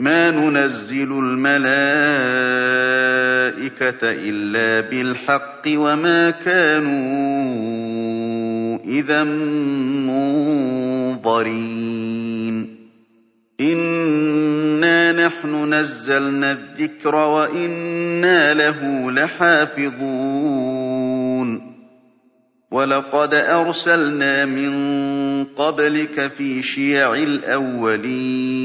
ما ننزل الملائكة إلا بالحق وما كانوا إذا منظرين. إنا نحن نزلنا الذكر وإنا له لحافظون. ولقد أرسلنا من قبلك في شيع الأولين.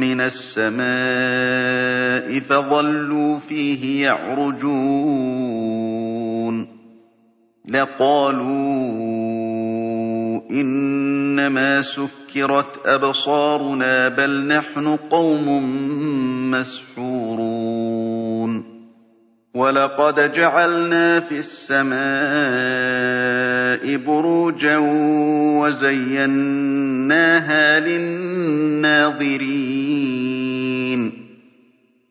من السماء فظلوا فيه يعرجون لقالوا إنما سكرت أبصارنا بل نحن قوم مسحورون ولقد جعلنا في السماء بروجا وزيناها للناظرين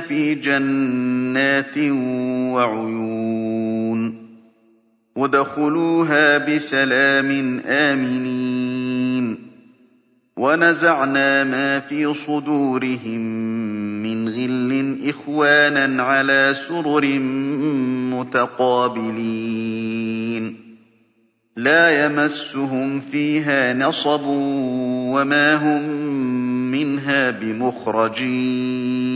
فِي جَنَّاتٍ وَعُيُونٍ ادْخُلُوهَا بِسَلَامٍ آمِنِينَ وَنَزَعْنَا مَا فِي صُدُورِهِم مِّنْ غِلٍّ إِخْوَانًا عَلَىٰ سُرُرٍ مُّتَقَابِلِينَ لَا يَمَسُّهُمْ فِيهَا نَصَبٌ وَمَا هُم مِّنْهَا بِمُخْرَجِينَ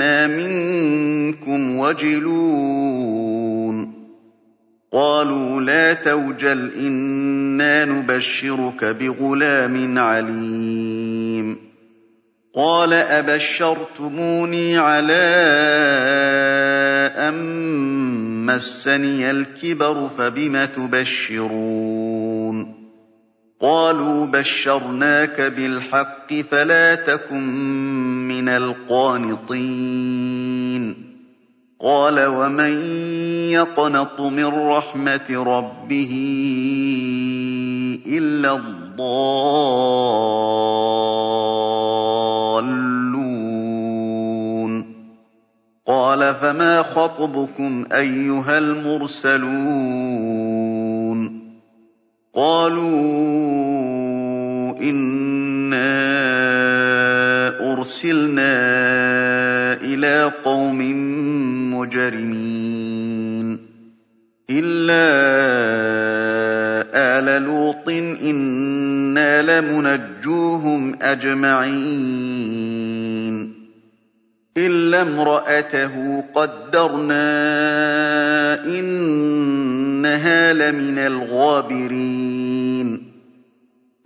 إِنَّا مِنكُمْ وَجِلُونَ. قَالُوا لَا تَوْجَلْ إِنَّا نُبَشِّرُكَ بِغُلَامٍ عَلِيمٍ. قَالَ أَبَشَّرْتُمُونِي عَلَىٰ أَن مَّسَّنِيَ الْكِبَرُ فَبِمَ تُبَشِّرُونَ؟ قَالُوا بَشَّرْنَاكَ بِالْحَقِّ فَلَا تَكُن مِّنَ الْقَانِطِينَ. قَالَ وَمَن يَقْنَطُ مِن رَّحْمَةِ رَبِّهِ إِلَّا الضَّالُّونَ. قَالَ فَمَا خَطْبُكُمْ أَيُّهَا الْمُرْسَلُونَ؟ قَالُوا إِنَّا أُرْسِلْنَا إِلَىٰ قَوْمٍ مُّجْرِمِينَ إِلَّا آلَ لُوطٍ إِنَّا لَمُنَجُّوهُمْ أَجْمَعِينَ إِلَّا امْرَأَتَهُ قَدَّرْنَا إِنَّهَا لَمِنَ الْغَابِرِينَ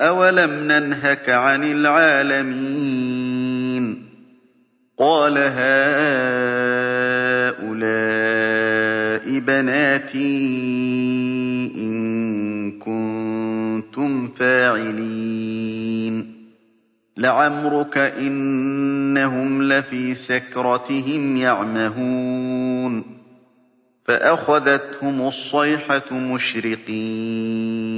أَوَلَمْ نَنْهَكَ عَنِ الْعَالَمِينَ قَالَ هَٰؤُلَاءِ بَنَاتِي إِن كُنتُمْ فَاعِلِينَ لَعَمْرُكَ إِنَّهُمْ لَفِي سَكْرَتِهِمْ يَعْمَهُونَ فَأَخَذَتْهُمُ الصَّيْحَةُ مُشْرِقِينَ